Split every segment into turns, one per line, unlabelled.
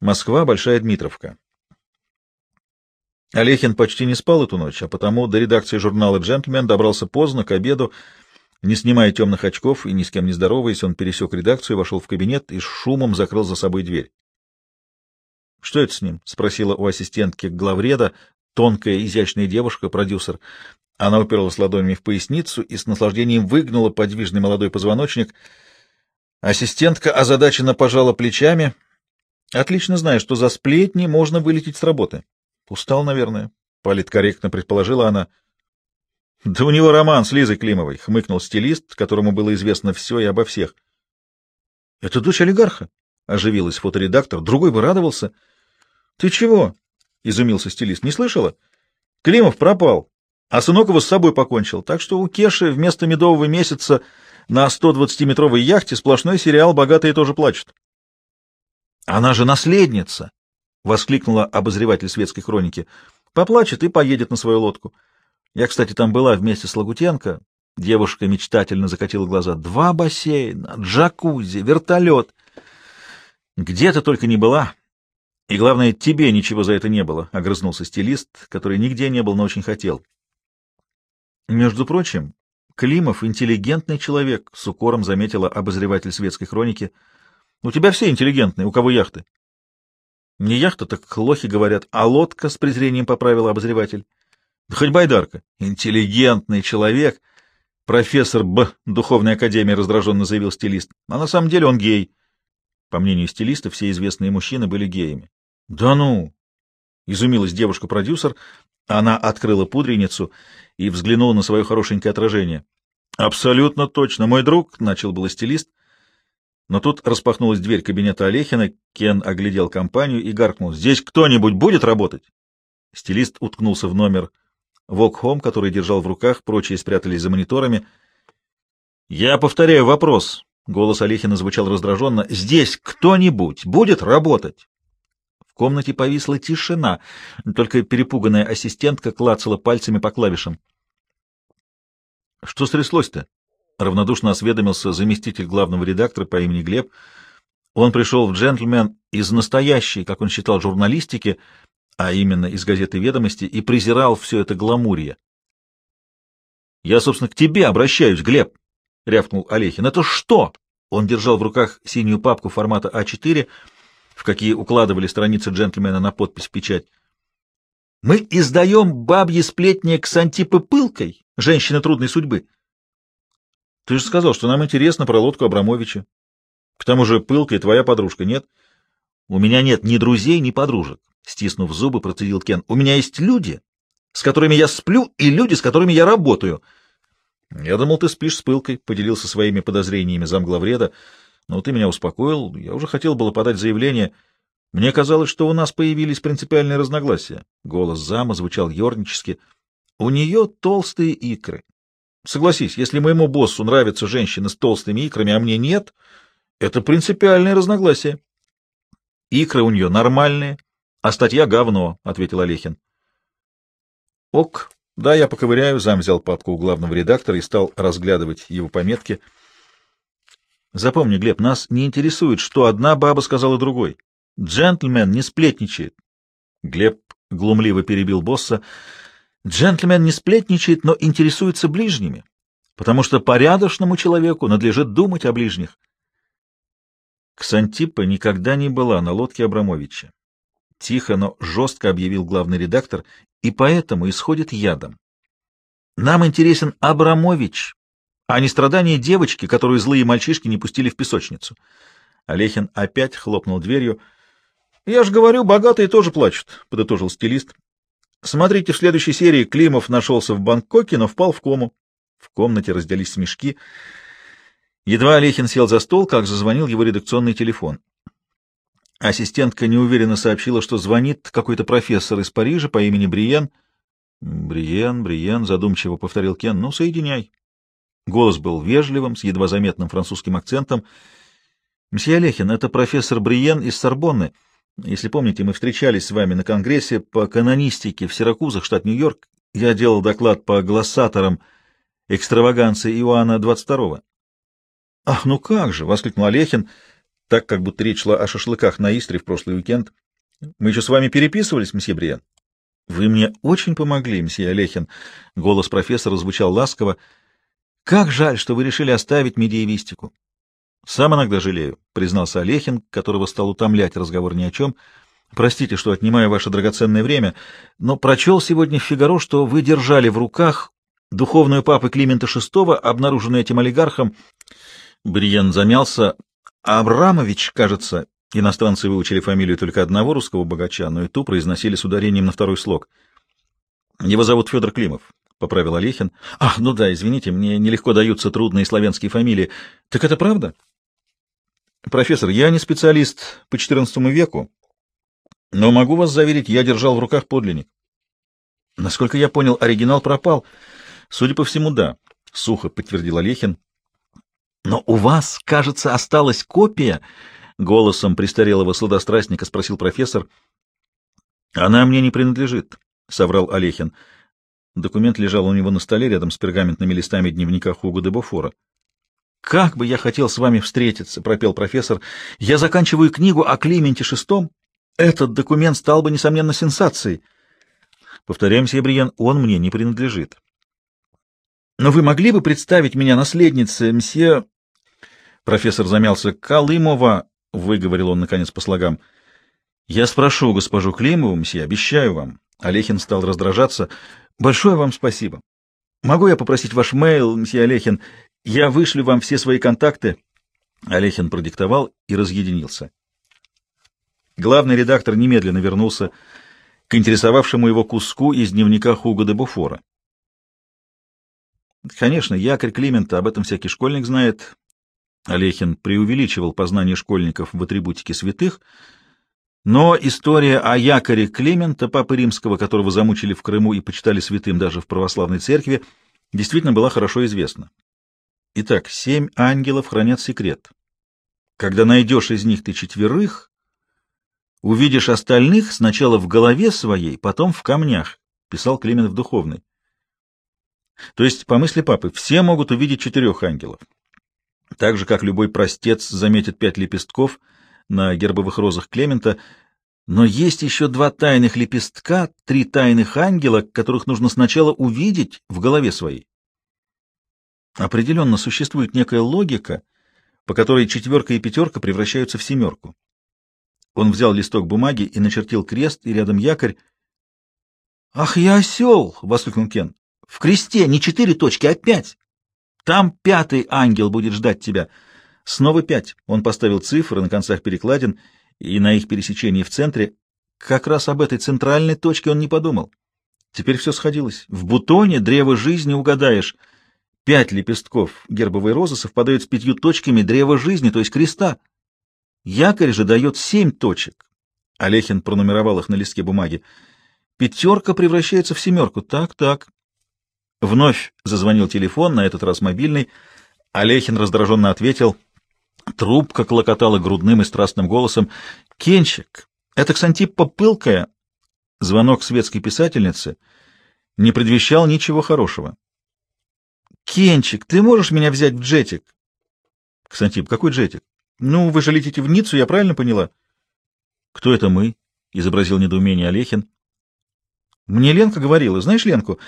Москва, Большая Дмитровка. Олехин почти не спал эту ночь, а потому до редакции журнала «Джентльмен» добрался поздно, к обеду. Не снимая темных очков и ни с кем не здороваясь, он пересек редакцию, вошел в кабинет и с шумом закрыл за собой дверь. — Что это с ним? — спросила у ассистентки главреда, тонкая, изящная девушка, продюсер. Она уперлась ладонями в поясницу и с наслаждением выгнула подвижный молодой позвоночник. Ассистентка озадаченно пожала плечами. — Отлично знаю, что за сплетни можно вылететь с работы. Устал, наверное, — политкорректно предположила она. — Да у него роман с Лизой Климовой, — хмыкнул стилист, которому было известно все и обо всех. — Это дочь олигарха, — оживилась фоторедактор. — Другой бы радовался. — Ты чего? — изумился стилист. — Не слышала? Климов пропал, а сынок его с собой покончил. Так что у Кеши вместо медового месяца на 120-метровой яхте сплошной сериал «Богатые тоже плачут». — Она же наследница! воскликнула обозреватель светской хроники. Поплачет и поедет на свою лодку. Я, кстати, там была вместе с Лагутенко. Девушка мечтательно закатила глаза. Два бассейна, джакузи, вертолет. Где ты только не была. И, главное, тебе ничего за это не было, — огрызнулся стилист, который нигде не был, но очень хотел. Между прочим, Климов — интеллигентный человек, — с укором заметила обозреватель светской хроники. — У тебя все интеллигентные, у кого яхты. Не яхта, так лохи говорят, а лодка с презрением поправила обозреватель. Да хоть байдарка. Интеллигентный человек. Профессор Б. Духовной академии раздраженно заявил стилист. А на самом деле он гей. По мнению стилиста, все известные мужчины были геями. Да ну! Изумилась девушка-продюсер. Она открыла пудреницу и взглянула на свое хорошенькое отражение. Абсолютно точно. Мой друг, — начал был стилист, — но тут распахнулась дверь кабинета Олехина, Кен оглядел компанию и гаркнул. «Здесь кто-нибудь будет работать?» Стилист уткнулся в номер Вокхом, который держал в руках, прочие спрятались за мониторами. «Я повторяю вопрос», — голос Олехина звучал раздраженно. «Здесь кто-нибудь будет работать?» В комнате повисла тишина, только перепуганная ассистентка клацала пальцами по клавишам. «Что стряслось-то?» Равнодушно осведомился заместитель главного редактора по имени Глеб. Он пришел в «Джентльмен» из настоящей, как он считал, журналистики, а именно из газеты «Ведомости», и презирал все это гламурье. «Я, собственно, к тебе обращаюсь, Глеб!» — рявкнул Олехин. «Это что?» Он держал в руках синюю папку формата А4, в какие укладывали страницы джентльмена на подпись печать. «Мы издаем бабьи сплетни к Сантипы Пылкой, женщины трудной судьбы. Ты же сказал, что нам интересно про лодку Абрамовича. К тому же пылка и твоя подружка, нет? У меня нет ни друзей, ни подружек. Стиснув зубы, процедил Кен. У меня есть люди, с которыми я сплю, и люди, с которыми я работаю. Я думал, ты спишь с пылкой, поделился своими подозрениями замглавреда. Но ты меня успокоил. Я уже хотел было подать заявление. Мне казалось, что у нас появились принципиальные разногласия. Голос зама звучал ернически. У нее толстые икры. Согласись, если моему боссу нравятся женщины с толстыми икрами, а мне нет, это принципиальное разногласие. Икры у нее нормальные, а статья говно, — ответил Олехин. Ок, да, я поковыряю, зам взял папку у главного редактора и стал разглядывать его пометки. Запомни, Глеб, нас не интересует, что одна баба сказала другой. Джентльмен не сплетничает. Глеб глумливо перебил босса. Джентльмен не сплетничает, но интересуется ближними, потому что порядочному человеку надлежит думать о ближних. Ксантипа никогда не была на лодке Абрамовича. Тихо, но жестко объявил главный редактор, и поэтому исходит ядом. Нам интересен Абрамович, а не страдания девочки, которую злые мальчишки не пустили в песочницу. Олехин опять хлопнул дверью. — Я же говорю, богатые тоже плачут, — подытожил стилист. Смотрите, в следующей серии Климов нашелся в Бангкоке, но впал в кому. В комнате раздались смешки. Едва Олехин сел за стол, как зазвонил его редакционный телефон. Ассистентка неуверенно сообщила, что звонит какой-то профессор из Парижа по имени Бриен. «Бриен, Бриен», — задумчиво повторил Кен, — «ну, соединяй». Голос был вежливым, с едва заметным французским акцентом. «Мсье Олехин, это профессор Бриен из Сорбонны. Если помните, мы встречались с вами на конгрессе по канонистике в Сиракузах, штат Нью-Йорк. Я делал доклад по глоссаторам экстраваганции Иоанна XXII. — Ах, ну как же! — воскликнул Олехин. так, как будто речь шла о шашлыках на Истре в прошлый уикенд. Мы еще с вами переписывались, мсье Бриен? — Вы мне очень помогли, мсье Олехин. Голос профессора звучал ласково. — Как жаль, что вы решили оставить медиевистику. — Сам иногда жалею, — признался Олехин, которого стал утомлять разговор ни о чем. — Простите, что отнимаю ваше драгоценное время, но прочел сегодня «Фигаро», что вы держали в руках духовную папы Климента VI, обнаруженную этим олигархом. Бриен замялся. Абрамович, кажется, Иностранцы выучили фамилию только одного русского богача, но и ту произносили с ударением на второй слог. «Его зовут Федор Климов», — поправил Олехин. «Ах, ну да, извините, мне нелегко даются трудные славянские фамилии. Так это правда?» «Профессор, я не специалист по XIV веку, но могу вас заверить, я держал в руках подлинник». «Насколько я понял, оригинал пропал». «Судя по всему, да», — сухо подтвердил Олехин. «Но у вас, кажется, осталась копия...» Голосом престарелого сладострастника спросил профессор. «Она мне не принадлежит», — соврал Олехин. Документ лежал у него на столе рядом с пергаментными листами дневника Хуго де Бофора. «Как бы я хотел с вами встретиться», — пропел профессор. «Я заканчиваю книгу о Клименте VI. Этот документ стал бы, несомненно, сенсацией». Повторяемся, Ебриен, он мне не принадлежит. «Но вы могли бы представить меня наследницей мсье...» Профессор замялся. «Колымова — выговорил он, наконец, по слогам. — Я спрошу госпожу Климову, мсье, обещаю вам. Олехин стал раздражаться. — Большое вам спасибо. Могу я попросить ваш мейл, мсье Олехин? Я вышлю вам все свои контакты. Олехин продиктовал и разъединился. Главный редактор немедленно вернулся к интересовавшему его куску из дневника Хуга де Буфора. Конечно, якорь Климента, об этом всякий школьник знает, Олехин преувеличивал познание школьников в атрибутике святых, но история о якоре Климента, папы римского, которого замучили в Крыму и почитали святым даже в православной церкви, действительно была хорошо известна. Итак, семь ангелов хранят секрет. Когда найдешь из них ты четверых, увидишь остальных сначала в голове своей, потом в камнях, писал Климент в духовной. То есть, по мысли папы, все могут увидеть четырех ангелов. Так же, как любой простец заметит пять лепестков на гербовых розах Клемента, но есть еще два тайных лепестка, три тайных ангела, которых нужно сначала увидеть в голове своей. Определенно существует некая логика, по которой четверка и пятерка превращаются в семерку. Он взял листок бумаги и начертил крест, и рядом якорь. «Ах, я осел!» — воскликнул Кен. «В кресте не четыре точки, а пять!» Там пятый ангел будет ждать тебя. Снова пять. Он поставил цифры на концах перекладин и на их пересечении в центре. Как раз об этой центральной точке он не подумал. Теперь все сходилось. В бутоне древо жизни угадаешь. Пять лепестков гербовой розы совпадают с пятью точками древа жизни, то есть креста. Якорь же дает семь точек. Олехин пронумеровал их на листке бумаги. Пятерка превращается в семерку. Так, так. Вновь зазвонил телефон, на этот раз мобильный. Олехин раздраженно ответил. Трубка клокотала грудным и страстным голосом. «Кенчик, это Ксантиппа пылкая». Звонок светской писательницы не предвещал ничего хорошего. «Кенчик, ты можешь меня взять в джетик?» «Ксантип, какой джетик?» «Ну, вы же летите в Ниццу, я правильно поняла?» «Кто это мы?» — изобразил недоумение Олехин. «Мне Ленка говорила. Знаешь Ленку?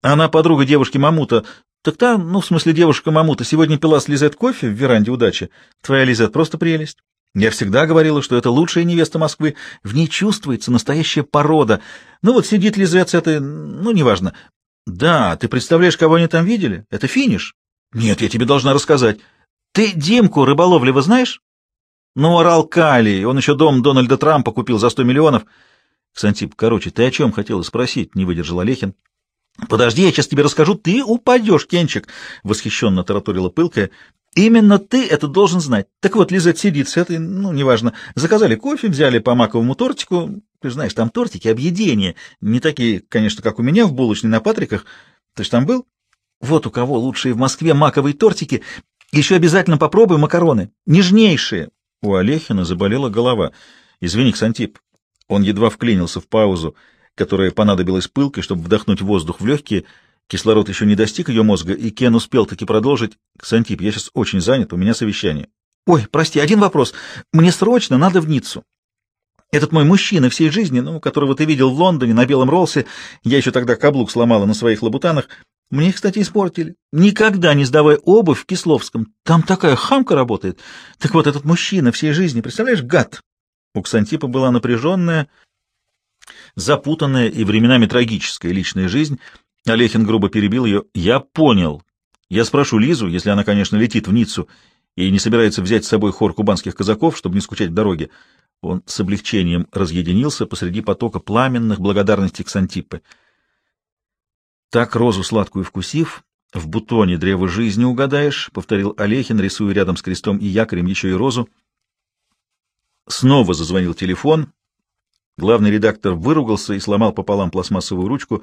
Она подруга девушки Мамута. Так та, ну, в смысле, девушка Мамута, сегодня пила с Лизет кофе в веранде удачи. Твоя Лизет просто прелесть. Я всегда говорила, что это лучшая невеста Москвы. В ней чувствуется настоящая порода. Ну вот сидит Лизет с этой, ну, неважно. Да, ты представляешь, кого они там видели? Это финиш. Нет, я тебе должна рассказать. Ты Димку Рыболовлева знаешь? Ну, орал Калий, он еще дом Дональда Трампа купил за сто миллионов. Ксантип, короче, ты о чем хотела спросить? Не выдержал Олехин. «Подожди, я сейчас тебе расскажу. Ты упадешь, Кенчик!» — восхищенно тараторила пылкая. «Именно ты это должен знать. Так вот, Лизет сидит с этой, ну, неважно. Заказали кофе, взяли по маковому тортику. Ты знаешь, там тортики, объедения. Не такие, конечно, как у меня в булочной на Патриках. Ты ж там был? Вот у кого лучшие в Москве маковые тортики. Еще обязательно попробуй макароны. Нежнейшие!» У Олехина заболела голова. «Извини, Ксантип». Он едва вклинился в паузу которая понадобилась пылкой, чтобы вдохнуть воздух в легкие. Кислород еще не достиг ее мозга, и Кен успел таки продолжить. «Сантип, я сейчас очень занят, у меня совещание».
Ой, прости, один вопрос. Мне срочно надо в Ниццу. Этот мой мужчина всей жизни, ну, которого ты видел в Лондоне на белом Ролсе, я еще тогда каблук сломала на своих лабутанах, мне их, кстати, испортили. Никогда не сдавай обувь в Кисловском. Там такая хамка работает. Так вот, этот мужчина всей жизни, представляешь, гад. У Ксантипа была напряженная, запутанная и временами трагическая личная жизнь. Олехин грубо перебил ее. «Я понял. Я спрошу Лизу, если она, конечно, летит в Ниццу и не собирается взять с собой хор кубанских казаков, чтобы не скучать в дороге». Он с облегчением разъединился посреди потока пламенных благодарностей Ксантиппы. Так розу сладкую вкусив, в бутоне древа жизни угадаешь, — повторил Олехин, рисуя рядом с крестом и якорем еще и розу. Снова зазвонил телефон. Главный редактор выругался и сломал пополам пластмассовую ручку.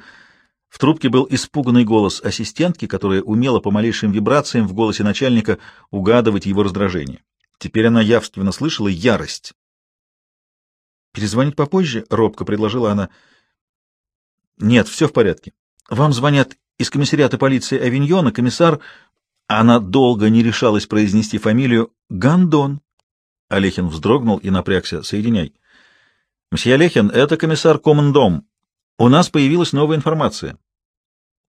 В трубке был испуганный голос ассистентки, которая умела по малейшим вибрациям в голосе начальника угадывать его раздражение. Теперь она явственно слышала ярость. «Перезвонить попозже?» — робко предложила она. «Нет, все в порядке. Вам звонят из комиссариата полиции Авиньона, комиссар...» Она долго не решалась произнести фамилию Гандон. Олехин вздрогнул и напрягся. «Соединяй». «Мсье Олехин, это комиссар Комендом. У нас появилась новая информация».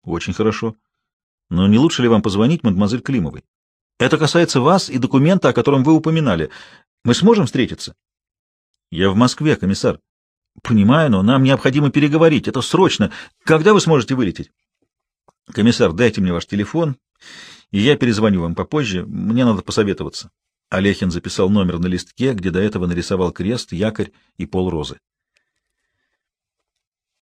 «Очень хорошо. Но не лучше ли вам позвонить мадемуазель Климовой? Это касается вас и документа, о котором вы упоминали. Мы сможем встретиться?» «Я в Москве, комиссар». «Понимаю, но нам необходимо переговорить. Это срочно. Когда вы сможете вылететь?» «Комиссар, дайте мне ваш телефон, и я перезвоню вам попозже. Мне надо посоветоваться». Олехин записал номер на листке, где до этого нарисовал крест, якорь и пол розы.